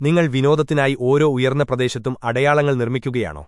നിങ്ങൾ വിനോദത്തിനായി ഓരോ ഉയർന്ന പ്രദേശത്തും അടയാളങ്ങൾ നിർമ്മിക്കുകയാണോ?